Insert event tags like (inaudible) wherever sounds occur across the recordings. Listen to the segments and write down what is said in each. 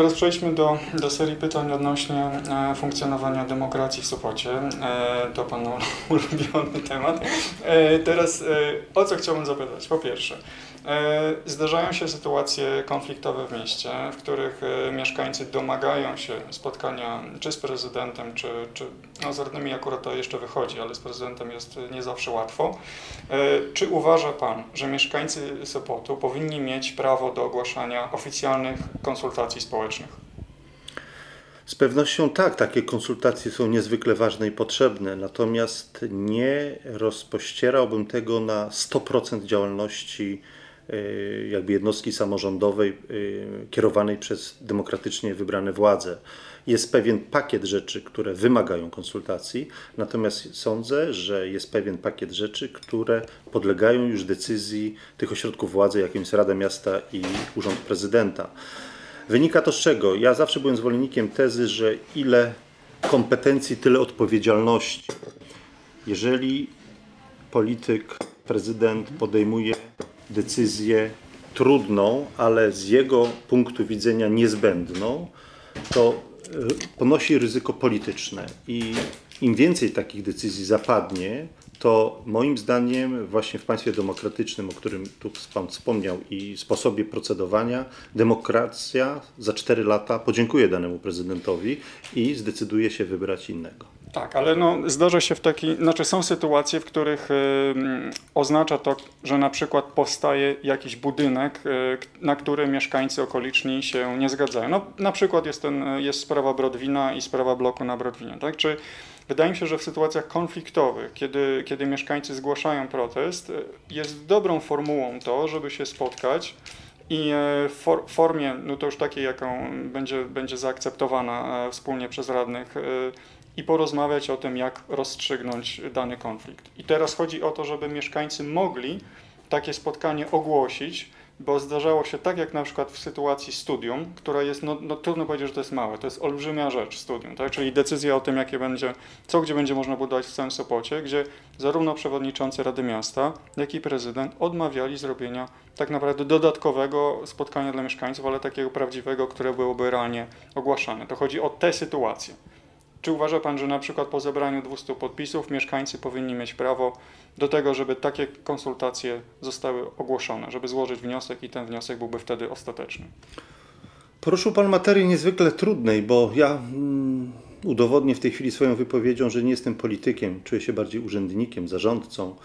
teraz przejdźmy do, do serii pytań odnośnie e, funkcjonowania demokracji w Sopocie. E, to Pana (laughs) ulubiony temat. E, teraz o co chciałbym zapytać? Po pierwsze, zdarzają się sytuacje konfliktowe w mieście, w których e, mieszkańcy domagają się spotkania czy z prezydentem, czy, czy no z radnymi akurat to jeszcze wychodzi, ale z prezydentem jest nie zawsze łatwo. E, Czy uważa Pan, że mieszkańcy Sopotu powinni mieć prawo do ogłaszania oficjalnych konsultacji społecznych? Z pewnością tak, takie konsultacje są niezwykle ważne i potrzebne, natomiast nie rozpościerałbym tego na 100% działalności jakby jednostki samorządowej y, kierowanej przez demokratycznie wybrane władze. Jest pewien pakiet rzeczy, które wymagają konsultacji, natomiast sądzę, że jest pewien pakiet rzeczy, które podlegają już decyzji tych ośrodków władzy, jakim jest Rada Miasta i Urząd Prezydenta. Wynika to z czego? Ja zawsze byłem zwolennikiem tezy, że ile kompetencji, tyle odpowiedzialności. Jeżeli polityk, prezydent podejmuje decyzję trudną, ale z jego punktu widzenia niezbędną, to y, ponosi ryzyko polityczne. I im więcej takich decyzji zapadnie, to moim zdaniem właśnie w państwie demokratycznym, o którym tu Pan wspomniał i sposobie procedowania, demokracja za 4 lata podziękuje danemu prezydentowi i zdecyduje się wybrać innego. Tak, ale no, zdarza się w taki, znaczy są sytuacje, w których y, mm, oznacza to, że na przykład powstaje jakiś budynek, y, na który mieszkańcy okoliczni się nie zgadzają. No, na przykład jest, ten, y, jest sprawa Brodwina i sprawa bloku na Brodwinie. Tak? Czy wydaje mi się, że w sytuacjach konfliktowych, kiedy, kiedy mieszkańcy zgłaszają protest, y, jest dobrą formułą to, żeby się spotkać i e, w for, formie, no to już takiej, jaką będzie, będzie zaakceptowana e, wspólnie przez radnych, e, i porozmawiać o tym, jak rozstrzygnąć dany konflikt. I teraz chodzi o to, żeby mieszkańcy mogli takie spotkanie ogłosić, bo zdarzało się tak, jak na przykład w sytuacji studium, która jest, no, no trudno powiedzieć, że to jest małe, to jest olbrzymia rzecz studium, tak? czyli decyzja o tym, jakie będzie, co gdzie będzie można budować w całym Sopocie, gdzie zarówno przewodniczący Rady Miasta, jak i prezydent odmawiali zrobienia tak naprawdę dodatkowego spotkania dla mieszkańców, ale takiego prawdziwego, które byłoby realnie ogłaszane. To chodzi o te sytuacje. Czy uważa Pan, że na przykład po zebraniu 200 podpisów mieszkańcy powinni mieć prawo do tego, żeby takie konsultacje zostały ogłoszone, żeby złożyć wniosek i ten wniosek byłby wtedy ostateczny? Poruszył Pan materię niezwykle trudnej, bo ja mm, udowodnię w tej chwili swoją wypowiedzią, że nie jestem politykiem, czuję się bardziej urzędnikiem, zarządcą,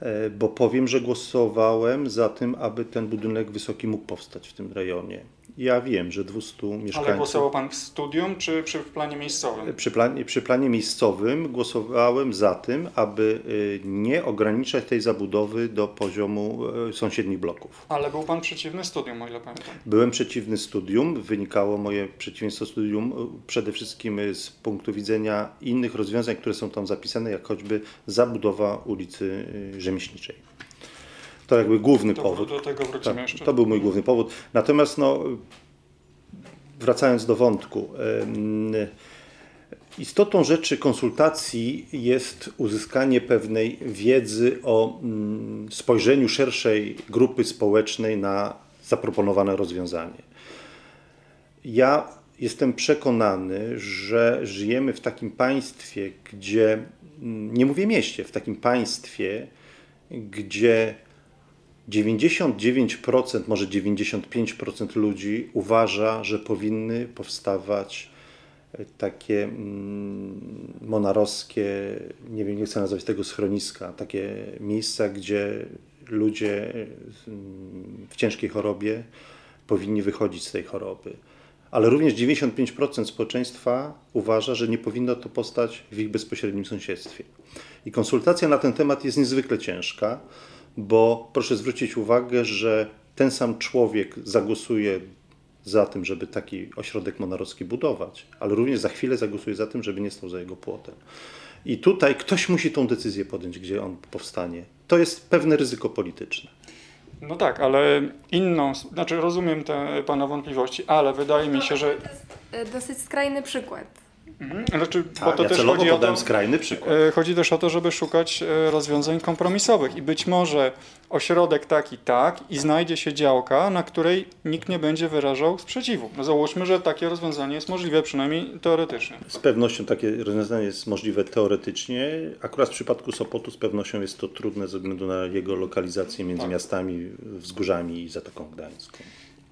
e, bo powiem, że głosowałem za tym, aby ten budynek wysoki mógł powstać w tym rejonie. Ja wiem, że 200 mieszkańców... Ale głosował Pan w studium czy przy planie miejscowym? Przy planie, przy planie miejscowym głosowałem za tym, aby y, nie ograniczać tej zabudowy do poziomu y, sąsiednich bloków. Ale był Pan przeciwny studium, o ile pamiętam. Byłem przeciwny studium. Wynikało moje przeciwieństwo studium y, przede wszystkim z punktu widzenia innych rozwiązań, które są tam zapisane, jak choćby zabudowa ulicy Rzemieślniczej. To jakby główny powód. do tego wrócimy Tak, jeszcze. to był mój główny powód. Natomiast no, wracając do wątku. Istotą rzeczy konsultacji jest uzyskanie pewnej wiedzy o mm, spojrzeniu szerszej grupy społecznej na zaproponowane rozwiązanie. Ja jestem przekonany, że żyjemy w takim państwie, gdzie, mm, nie mówię mieście, w takim państwie, gdzie 99%, może 95% ludzi uważa, że powinny powstawać e, takie mm, monarowskie, nie wiem, nie chcę nazwać tego schroniska, takie miejsca, gdzie ludzie mm, w ciężkiej chorobie powinni wychodzić z tej choroby. Ale również 95% społeczeństwa uważa, że nie powinno to powstać w ich bezpośrednim sąsiedztwie. I konsultacja na ten temat jest niezwykle ciężka, bo proszę zwrócić uwagę, że ten sam człowiek zagłosuje za tym, żeby taki ośrodek monarowski budować, ale również za chwilę zagłosuje za tym, żeby nie stał za jego płotem. I tutaj ktoś musi tą decyzję podjąć, gdzie on powstanie. To jest pewne ryzyko polityczne. No tak, ale inną, znaczy rozumiem te Pana wątpliwości, ale wydaje mi się, że To jest e, dosyć skrajny przykład. Mhm. Znaczy, bo Tak, to ja też chodzi o to, skrajny przykład. e, chodzi też o to, żeby szukać e, rozwiązań kompromisowych i być może ośrodek taki tak i znajdzie się działka, na której nikt nie będzie wyrażał sprzeciwu. No załóżmy, że takie rozwiązanie jest możliwe, przynajmniej teoretycznie. Z pewnością takie rozwiązanie jest możliwe teoretycznie. Akurat w przypadku Sopotu z pewnością jest to trudne ze względu na jego lokalizację między Tak. miastami, wzgórzami i Zatoką Gdańską.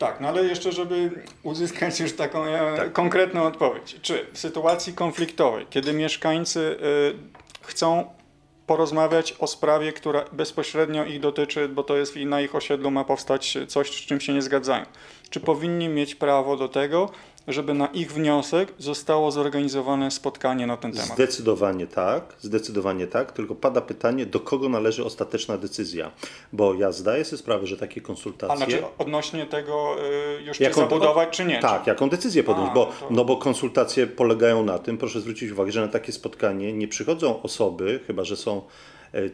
Tak, no ale jeszcze, żeby uzyskać już taką e, Tak. konkretną odpowiedź. Czy w sytuacji konfliktowej, kiedy mieszkańcy e, chcą porozmawiać o sprawie, która bezpośrednio ich dotyczy, bo to jest i na ich osiedlu ma powstać coś, z czym się nie zgadzają, czy powinni mieć prawo do tego, żeby na ich wniosek zostało zorganizowane spotkanie na ten temat? Zdecydowanie tak, zdecydowanie tak, tylko pada pytanie, do kogo należy ostateczna decyzja. Bo ja zdaję sobie sprawę, że takie A konsultacje... znaczy odnośnie tego y, już czy Jaką- zabudować, czy nie? Tak, jaką decyzję podjąć, A, bo, no to- no bo konsultacje polegają na tym, proszę zwrócić uwagę, że na takie spotkanie nie przychodzą osoby, chyba że są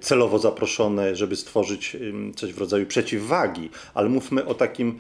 celowo zaproszone, żeby stworzyć coś w rodzaju przeciwwagi, ale mówmy o takim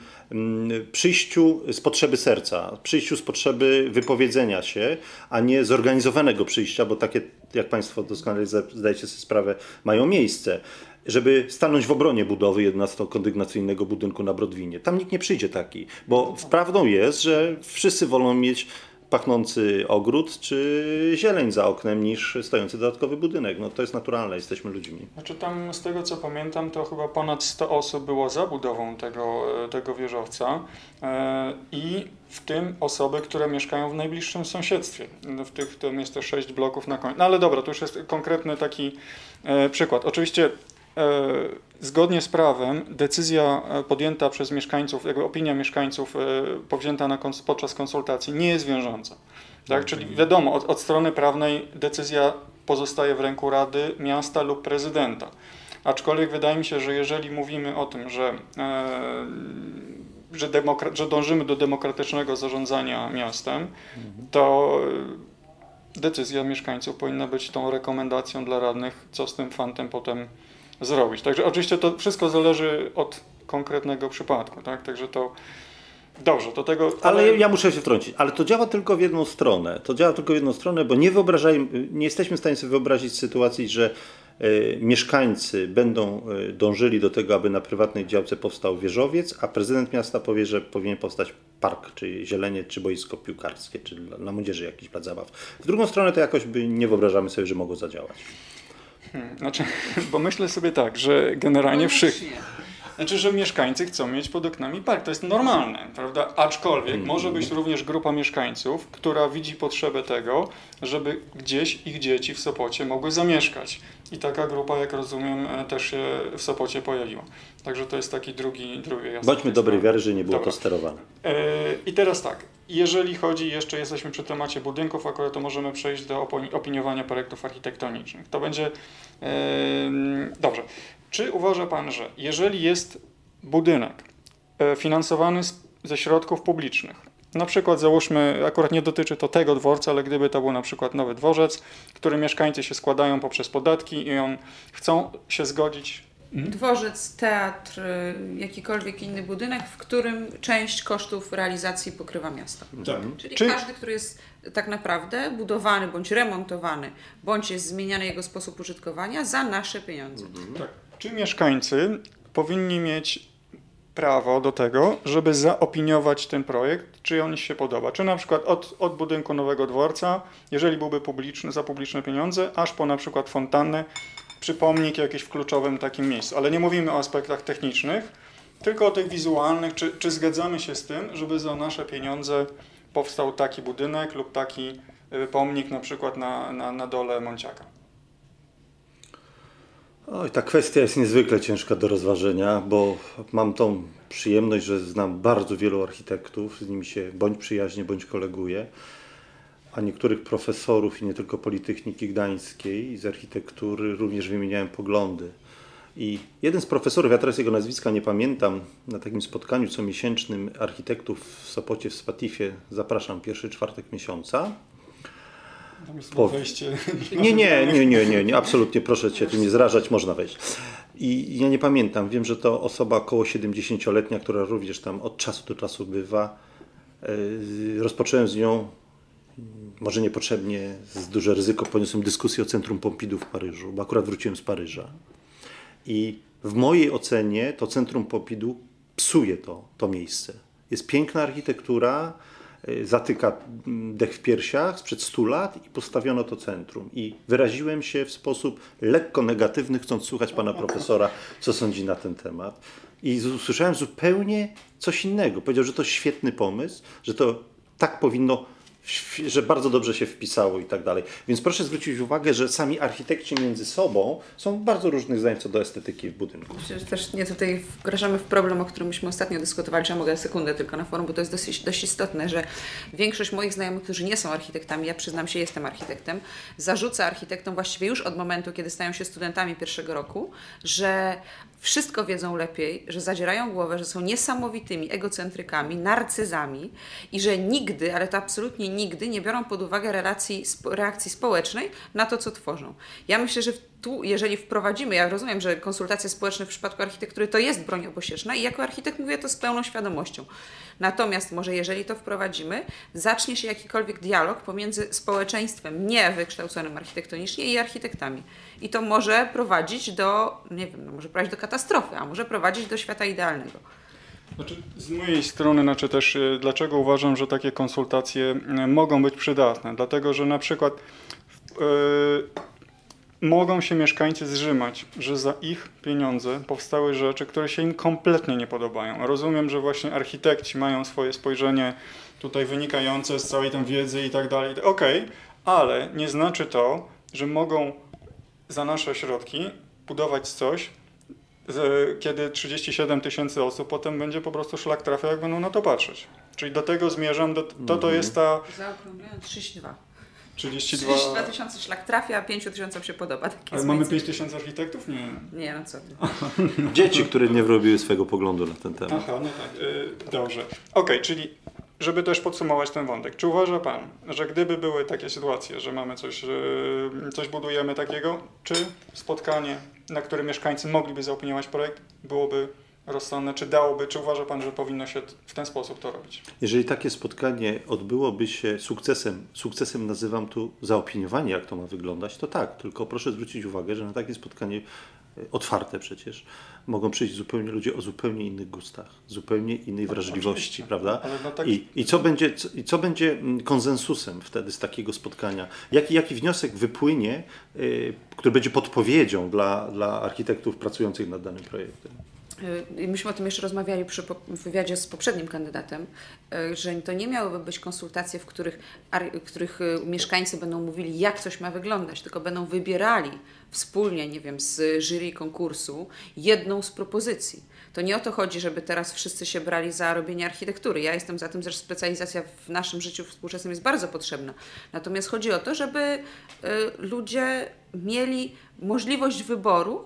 przyjściu z potrzeby serca, przyjściu z potrzeby wypowiedzenia się, a nie zorganizowanego przyjścia, bo takie, jak Państwo doskonale zda- zdajecie sobie sprawę, mają miejsce żeby stanąć w obronie budowy 11-kondygnacyjnego budynku na Brodwinie. Tam nikt nie przyjdzie taki, bo prawdą jest, że wszyscy wolą mieć pachnący ogród czy zieleń za oknem niż stojący dodatkowy budynek. No to jest naturalne, jesteśmy ludźmi. Znaczy tam z tego co pamiętam, to chyba ponad 100 osób było za budową tego, e, tego wieżowca e, i w tym osoby, które mieszkają w najbliższym sąsiedztwie. W tych tam jest to 6 bloków na końcu. No ale dobra, to już jest konkretny taki e, przykład. Oczywiście zgodnie z prawem decyzja e, podjęta przez mieszkańców, jakby opinia mieszkańców e, powzięta na podczas konsultacji nie jest wiążąca. Tak? Czyli wiadomo, od, od strony prawnej decyzja pozostaje w ręku Rady Miasta lub prezydenta. Aczkolwiek wydaje mi się, że jeżeli mówimy o tym, że, e, że, że dążymy do demokratycznego zarządzania miastem, to e, decyzja mieszkańców powinna być tą rekomendacją dla radnych, co z tym fantem potem zrobić. Także oczywiście to wszystko zależy od konkretnego przypadku, tak? Także to dobrze, do tego. Ale ja muszę się wtrącić, ale to działa tylko w jedną stronę. To działa tylko w jedną stronę, bo nie wyobrażajmy, nie jesteśmy w stanie sobie wyobrazić sytuacji, że e, mieszkańcy będą e, dążyli do tego, aby na prywatnej działce powstał wieżowiec, a prezydent miasta powie, że powinien powstać park, czy zielenie, czy boisko piłkarskie, czy dla, dla młodzieży jakiś plac zabaw. W drugą stronę to jakoś by nie wyobrażamy sobie, że mogło zadziałać. Hmm, Znaczy, (laughs) bo myślę sobie tak, że generalnie wszyscy. Znaczy, że mieszkańcy chcą mieć pod oknami park. To jest normalne, prawda? Aczkolwiek może być również grupa mieszkańców, która widzi potrzebę tego, żeby gdzieś ich dzieci w Sopocie mogły zamieszkać. I taka grupa, jak rozumiem, e, też się w Sopocie pojawiła. Także to jest taki drugi, drugi aspekt. Bądźmy dobrej wiary, że nie było Dobra. to sterowane. E, I teraz tak, jeżeli chodzi, jeszcze jesteśmy przy temacie budynków, akurat to możemy przejść do opini- opiniowania projektów architektonicznych. To będzie em, dobrze. Czy uważa Pan, że jeżeli jest budynek e, finansowany ze środków publicznych, na przykład załóżmy, akurat nie dotyczy to tego dworca, ale gdyby to był na przykład nowy dworzec, który mieszkańcy się składają poprzez podatki i on chcą się zgodzić Dworzec, teatr, jakikolwiek inny budynek, w którym część kosztów realizacji pokrywa miasto. Tak. Czyli Czy- każdy, który jest tak naprawdę budowany bądź remontowany, bądź jest zmieniany jego sposób użytkowania za nasze pieniądze. Tak. Czy mieszkańcy powinni mieć prawo do tego, żeby zaopiniować ten projekt, czy on się podoba? Czy na przykład od, od budynku nowego dworca, jeżeli byłby publiczny, za publiczne pieniądze, aż po na przykład fontannę, przy pomnik jakiś w kluczowym takim miejscu. Ale nie mówimy o aspektach technicznych, tylko o tych wizualnych. Czy, czy zgadzamy się z tym, żeby za nasze pieniądze powstał taki budynek lub taki y, pomnik na przykład na, na, na dole Monciaka? Oj, ta kwestia jest niezwykle ciężka do rozważenia, bo mam tą przyjemność, że znam bardzo wielu architektów, z nimi się bądź przyjaźnie, bądź koleguję, a niektórych profesorów i nie tylko Politechniki Gdańskiej z architektury również wymieniałem poglądy. I jeden z profesorów, ja teraz jego nazwiska nie pamiętam, na takim spotkaniu comiesięcznym architektów w Sopocie w Spatifie, zapraszam pierwszy czwartek miesiąca, Tam jest Po- wejście. nie, nie, nie, nie, nie, nie, absolutnie, proszę Cię tu nie zrażać, można wejść. I ja nie pamiętam, wiem, że to osoba około 70-letnia, która również tam od czasu do czasu bywa. Yy, Rozpocząłem z nią może niepotrzebnie z duże ryzyko poniosłem dyskusję o Centrum Pompidou w Paryżu, bo akurat wróciłem z Paryża. I w mojej ocenie to Centrum Pompidou psuje to, to miejsce. Jest piękna architektura, zatyka mm, dech w piersiach sprzed 100 lat i postawiono to centrum. I wyraziłem się w sposób lekko negatywny, chcąc słuchać pana profesora, co sądzi na ten temat. I usłyszałem zupełnie coś innego. Powiedział, że to świetny pomysł, że to tak powinno, że bardzo dobrze się wpisało i tak dalej. Więc proszę zwrócić uwagę, że sami architekci między sobą są bardzo różnych zdań co do estetyki w budynku. Też nie tutaj wkraczamy w problem, o którym myśmy ostatnio dyskutowali, czy ja mogę sekundę tylko na forum, bo to jest dosyć, dość istotne, że większość moich znajomych, którzy nie są architektami, ja przyznam się, jestem architektem, zarzuca architektom właściwie już od momentu, kiedy stają się studentami pierwszego roku, że wszystko wiedzą lepiej, że zadzierają głowę, że są niesamowitymi egocentrykami, narcyzami i że nigdy, ale to absolutnie nigdy nie biorą pod uwagę relacji, reakcji społecznej na to, co tworzą. Ja myślę, że w- tu, jeżeli wprowadzimy, ja rozumiem, że konsultacje społeczne w przypadku architektury to jest broń obosieczna i jako architekt mówię to z pełną świadomością. Natomiast może jeżeli to wprowadzimy, zacznie się jakikolwiek dialog pomiędzy społeczeństwem niewykształconym architektonicznie i architektami. I to może prowadzić do, nie wiem, no może prowadzić do katastrofy, a może prowadzić do świata idealnego. Znaczy, z mojej strony, znaczy też y, dlaczego uważam, że takie konsultacje y, mogą być przydatne? Dlatego, że na przykład y, mogą się mieszkańcy zrzymać, że za ich pieniądze powstały rzeczy, które się im kompletnie nie podobają. Rozumiem, że właśnie architekci mają swoje spojrzenie tutaj wynikające z całej tej wiedzy i tak dalej. Okej, ale nie znaczy to, że mogą za nasze środki budować coś, kiedy 37 tysięcy osób potem będzie po prostu szlak trafia, jak będą na to patrzeć. Czyli do tego zmierzam, do, to to jest ta Zaokrąglając 32. 32... 32 tysiące szlak trafia, a 5 tysiącom się podoba. Takie Ale mamy moje 5 tysięcy architektów? Nie. Nie, no co ty. (laughs) Dzieci, które nie wyrobiły swojego poglądu na ten temat. Aha, no tak. y, dobrze. Okej, czyli żeby też podsumować ten wątek. Czy uważa Pan, że gdyby były takie sytuacje, że mamy coś, y, coś budujemy takiego, czy spotkanie, na którym mieszkańcy mogliby zaopiniować projekt, byłoby rozsądne, czy dałoby, czy uważa Pan, że powinno się w ten sposób to robić? Jeżeli takie spotkanie odbyłoby się sukcesem, sukcesem nazywam tu zaopiniowanie, jak to ma wyglądać, to tak, tylko proszę zwrócić uwagę, że na takie spotkanie e, otwarte przecież mogą przyjść zupełnie ludzie o zupełnie innych gustach, zupełnie innej wrażliwości, Oczywiście. prawda? No tak- I, i, co będzie, co, I co będzie mm, konsensusem wtedy z takiego spotkania? Jaki, jaki wniosek wypłynie, y, który będzie podpowiedzią dla, dla architektów pracujących nad danym projektem? Y, Myśmy o tym jeszcze rozmawiali przy wywiadzie z poprzednim kandydatem, y, że to nie miałyby być konsultacje, w których, w których y, mieszkańcy będą mówili, jak coś ma wyglądać, tylko będą wybierali wspólnie, nie wiem, z jury konkursu jedną z propozycji. To nie o to chodzi, żeby teraz wszyscy się brali za robienie architektury. Ja jestem za tym, że specjalizacja w naszym życiu współczesnym jest bardzo potrzebna. Natomiast chodzi o to, żeby ludzie mieli możliwość wyboru,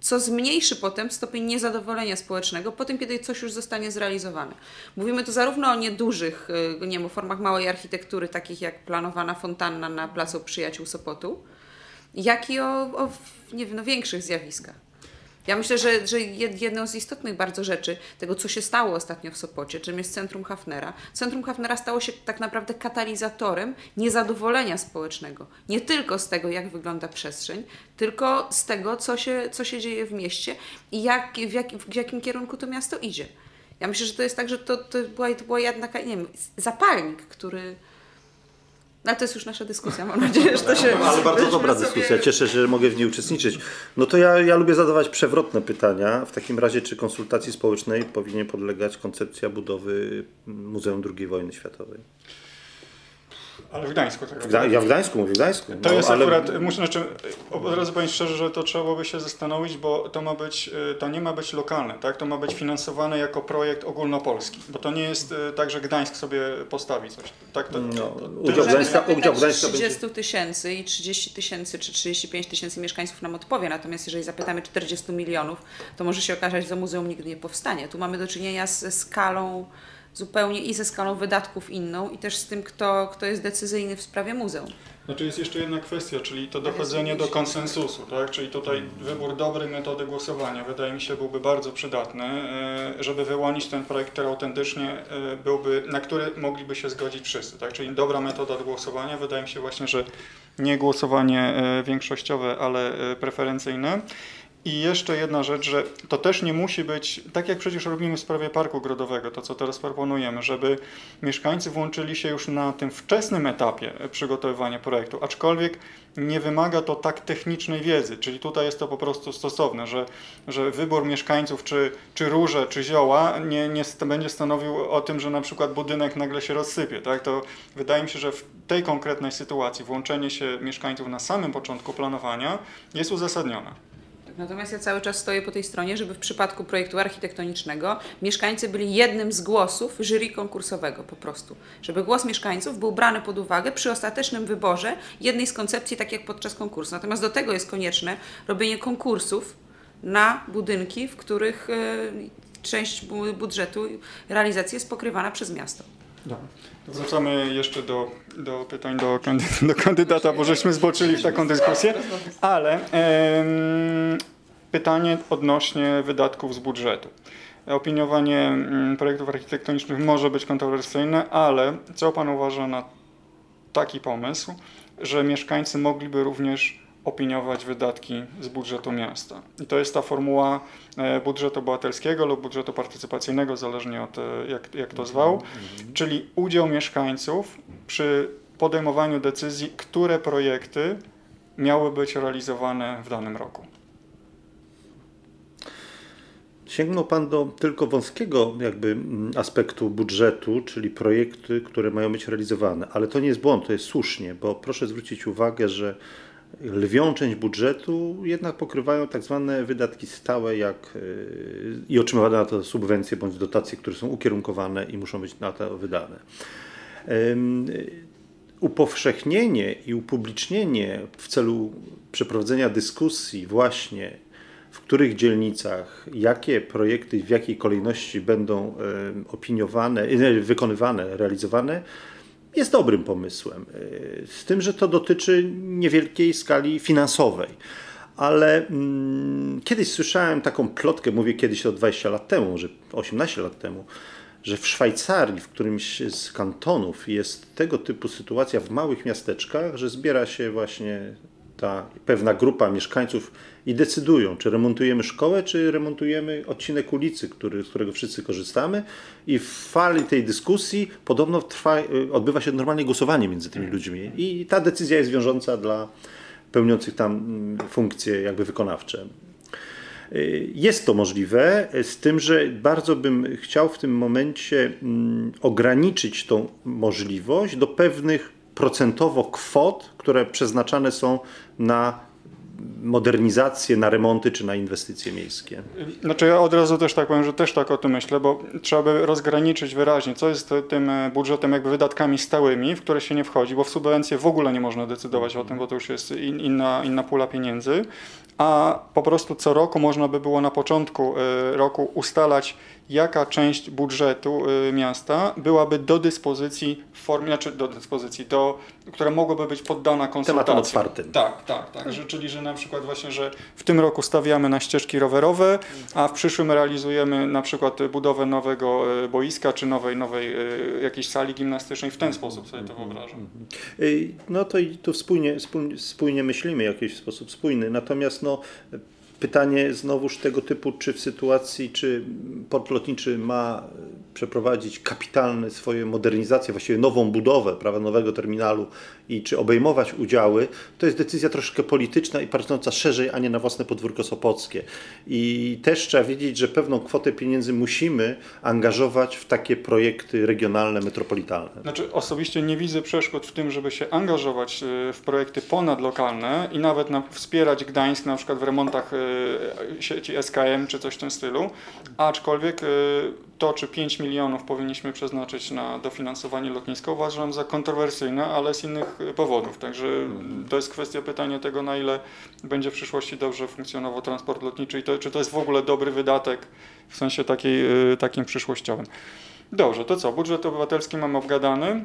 co zmniejszy potem stopień niezadowolenia społecznego po tym, kiedy coś już zostanie zrealizowane. Mówimy tu zarówno o niedużych, y, nie wiem, formach małej architektury, takich jak planowana fontanna na Placu Przyjaciół Sopotu, jak i o, o nie wiem, no, większych zjawiskach. Ja myślę, że, że jed- jedną z istotnych bardzo rzeczy tego, co się stało ostatnio w Sopocie, czym jest Centrum Hafnera. Centrum Hafnera stało się tak naprawdę katalizatorem niezadowolenia społecznego. Nie tylko z tego, jak wygląda przestrzeń, tylko z tego, co się, co się dzieje w mieście i jak, w, jak, w jakim kierunku to miasto idzie. Ja myślę, że to jest tak, że to, to, była, to była jednak, nie wiem, zapalnik, który... No ale to jest już nasza dyskusja, mam nadzieję, że to się... Ale bardzo dobra sobie- dyskusja. Cieszę się, że mogę w niej uczestniczyć. No to ja, ja lubię zadawać przewrotne pytania. W takim razie, czy konsultacji społecznej powinien podlegać koncepcja budowy Muzeum II wojny światowej? Ale w Gdańsku tak Gda- ja w Gdańsku mówię, w Gdańsku. To No, jest ale- akurat, muszę, znaczy, od razu powiem szczerze, że to trzeba by się zastanowić, bo to ma być, y, to nie ma być lokalne, tak? To ma być finansowane jako projekt ogólnopolski, bo to nie jest y, tak, że Gdańsk sobie postawi coś. Tak, to, No, to, udział Gdańska- udział Gdańska 30 tysięcy i 30 tysięcy czy 35 tysięcy mieszkańców nam odpowie. Natomiast jeżeli zapytamy 40 milionów, to może się okazać, że muzeum nigdy nie powstanie. Tu mamy do czynienia z skalą zupełnie i ze skalą wydatków inną, i też z tym, kto, kto jest decyzyjny w sprawie muzeum. Znaczy jest jeszcze jedna kwestia, czyli to dochodzenie do konsensusu, tak? Czyli tutaj wybór dobrej metody głosowania wydaje mi się byłby bardzo przydatny, e, żeby wyłonić ten projekt, który autentycznie e, byłby, na który mogliby się zgodzić wszyscy, tak? Czyli dobra metoda do głosowania, wydaje mi się właśnie, że nie głosowanie e, większościowe, ale preferencyjne. I jeszcze jedna rzecz, że to też nie musi być, tak jak przecież robimy w sprawie Parku Ogrodowego, to co teraz proponujemy, żeby mieszkańcy włączyli się już na tym wczesnym etapie przygotowywania projektu, aczkolwiek nie wymaga to tak technicznej wiedzy, czyli tutaj jest to po prostu stosowne, że, że wybór mieszkańców, czy, czy róże, czy zioła nie, nie będzie stanowił o tym, że na przykład budynek nagle się rozsypie. Tak? To wydaje mi się, że w tej konkretnej sytuacji włączenie się mieszkańców na samym początku planowania jest uzasadnione. Natomiast ja cały czas stoję po tej stronie, żeby w przypadku projektu architektonicznego mieszkańcy byli jednym z głosów jury konkursowego po prostu. Żeby głos mieszkańców był brany pod uwagę przy ostatecznym wyborze jednej z koncepcji, tak jak podczas konkursu. Natomiast do tego jest konieczne robienie konkursów na budynki, w których e, część budżetu realizacji jest pokrywana przez miasto. Dobra. Wracamy jeszcze do, do pytań do, do kandydata, bo żeśmy zboczyli w taką dyskusję, ale pytanie odnośnie wydatków z budżetu. Opiniowanie mm, projektów architektonicznych może być kontrowersyjne, ale co Pan uważa na taki pomysł, że mieszkańcy mogliby również opiniować wydatki z budżetu miasta. I to jest ta formuła e, budżetu obywatelskiego lub budżetu partycypacyjnego, zależnie od e, jak, jak to zwał, mhm. czyli udział mieszkańców przy podejmowaniu decyzji, które projekty miały być realizowane w danym roku. Sięgnął Pan do tylko wąskiego jakby mm, aspektu budżetu, czyli projekty, które mają być realizowane, ale to nie jest błąd, to jest słusznie, bo proszę zwrócić uwagę, że lwią część budżetu jednak pokrywają tak zwane wydatki stałe jak y, i otrzymywane na to subwencje bądź dotacje, które są ukierunkowane i muszą być na to wydane. Upowszechnienie i upublicznienie w celu przeprowadzenia dyskusji właśnie w których dzielnicach, jakie projekty w jakiej kolejności będą opiniowane, wykonywane, realizowane, jest dobrym pomysłem. Y, z tym, że to dotyczy niewielkiej skali finansowej. Ale mm, kiedyś słyszałem taką plotkę, mówię kiedyś to 20 lat temu, że 18 lat temu, że w Szwajcarii, w którymś z kantonów jest tego typu sytuacja w małych miasteczkach, że zbiera się właśnie ta pewna grupa mieszkańców i decydują, czy remontujemy szkołę, czy remontujemy odcinek ulicy, który, z którego wszyscy korzystamy. I w fali tej dyskusji podobno trwa, y, odbywa się normalnie głosowanie między tymi ludźmi. I ta decyzja jest wiążąca dla pełniących tam mm, funkcje jakby wykonawcze. Y, jest to możliwe, z tym, że bardzo bym chciał w tym momencie mm, ograniczyć tą możliwość do pewnych procentowo kwot, które przeznaczane są na modernizację, na remonty czy na inwestycje miejskie? Znaczy ja od razu też tak powiem, że też tak o tym myślę, bo trzeba by rozgraniczyć wyraźnie, co jest tym e, budżetem jakby wydatkami stałymi, w które się nie wchodzi, bo w subwencje w ogóle nie można decydować o tym, bo to już jest inna, inna pula pieniędzy, a po prostu co roku można by było na początku e, roku ustalać jaka część budżetu y, miasta byłaby do dyspozycji w formie, znaczy do dyspozycji, do, która mogłaby być poddana konsultacji. Tematem otwartym. Tak, tak, tak. Że, czyli, że na przykład właśnie, że w tym roku stawiamy na ścieżki rowerowe, a w przyszłym realizujemy na przykład budowę nowego y, boiska, czy nowej, nowej y, jakiejś sali gimnastycznej. W ten sposób sobie to wyobrażam. No to i tu spójnie, spójnie, spójnie myślimy w jakiś sposób spójny. Natomiast no Pytanie znowuż tego typu, czy w sytuacji, czy port lotniczy ma przeprowadzić kapitalne swoje modernizacje, właściwie nową budowę prawa nowego terminalu i czy obejmować udziały, to jest decyzja troszkę polityczna i patrząca szerzej, a nie na własne podwórko sopockie. I też trzeba wiedzieć, że pewną kwotę pieniędzy musimy angażować w takie projekty regionalne, metropolitalne. Znaczy osobiście nie widzę przeszkód w tym, żeby się angażować e, w projekty ponadlokalne i nawet na, wspierać Gdańsk na przykład w remontach e, sieci SKM czy coś w tym stylu, aczkolwiek e, to, czy 5 milionów powinniśmy przeznaczyć na dofinansowanie lotniska, uważam za kontrowersyjne, ale z innych powodów. Także to jest kwestia pytania tego, na ile będzie w przyszłości dobrze funkcjonował transport lotniczy i to, czy to jest w ogóle dobry wydatek w sensie takiej, y, takim przyszłościowym. Dobrze, to co? Budżet obywatelski mamy obgadany.